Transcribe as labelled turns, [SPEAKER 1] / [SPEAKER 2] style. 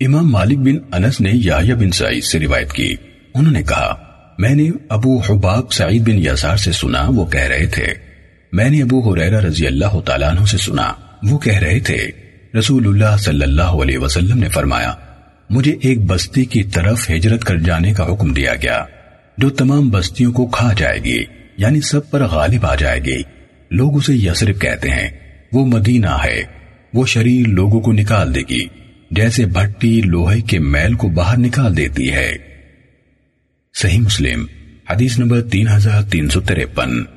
[SPEAKER 1] امام مالک بن انس نے یحییٰ بن سعید سے روایت کی۔ انہوں نے کہا، میں نے ابو حباب سعید بن یسار سے سنا، وہ کہہ رہے تھے۔ میں نے ابو حریرہ رضی اللہ تعالیٰ عنہ سے سنا، وہ کہہ رہے تھے رسول اللہ صلی اللہ علیہ وسلم نے فرمایا، مجھے ایک بستی کی طرف ہجرت کر جانے کا حکم دیا گیا، جو تمام بستیوں کو کھا جائے گی یعنی سب پر غالب آ جائے گی۔ لوگ اسے یسرف کہتے ہیں، وہ مدینہ ہے، وہ شریر لوگوں کو نکال دے گی۔ جیسے بھٹی لوہے کے میل کو باہر نکال دیتی ہے۔ صحیح مسلم، حدیث نمبر تین ہزار تین سو تریپن۔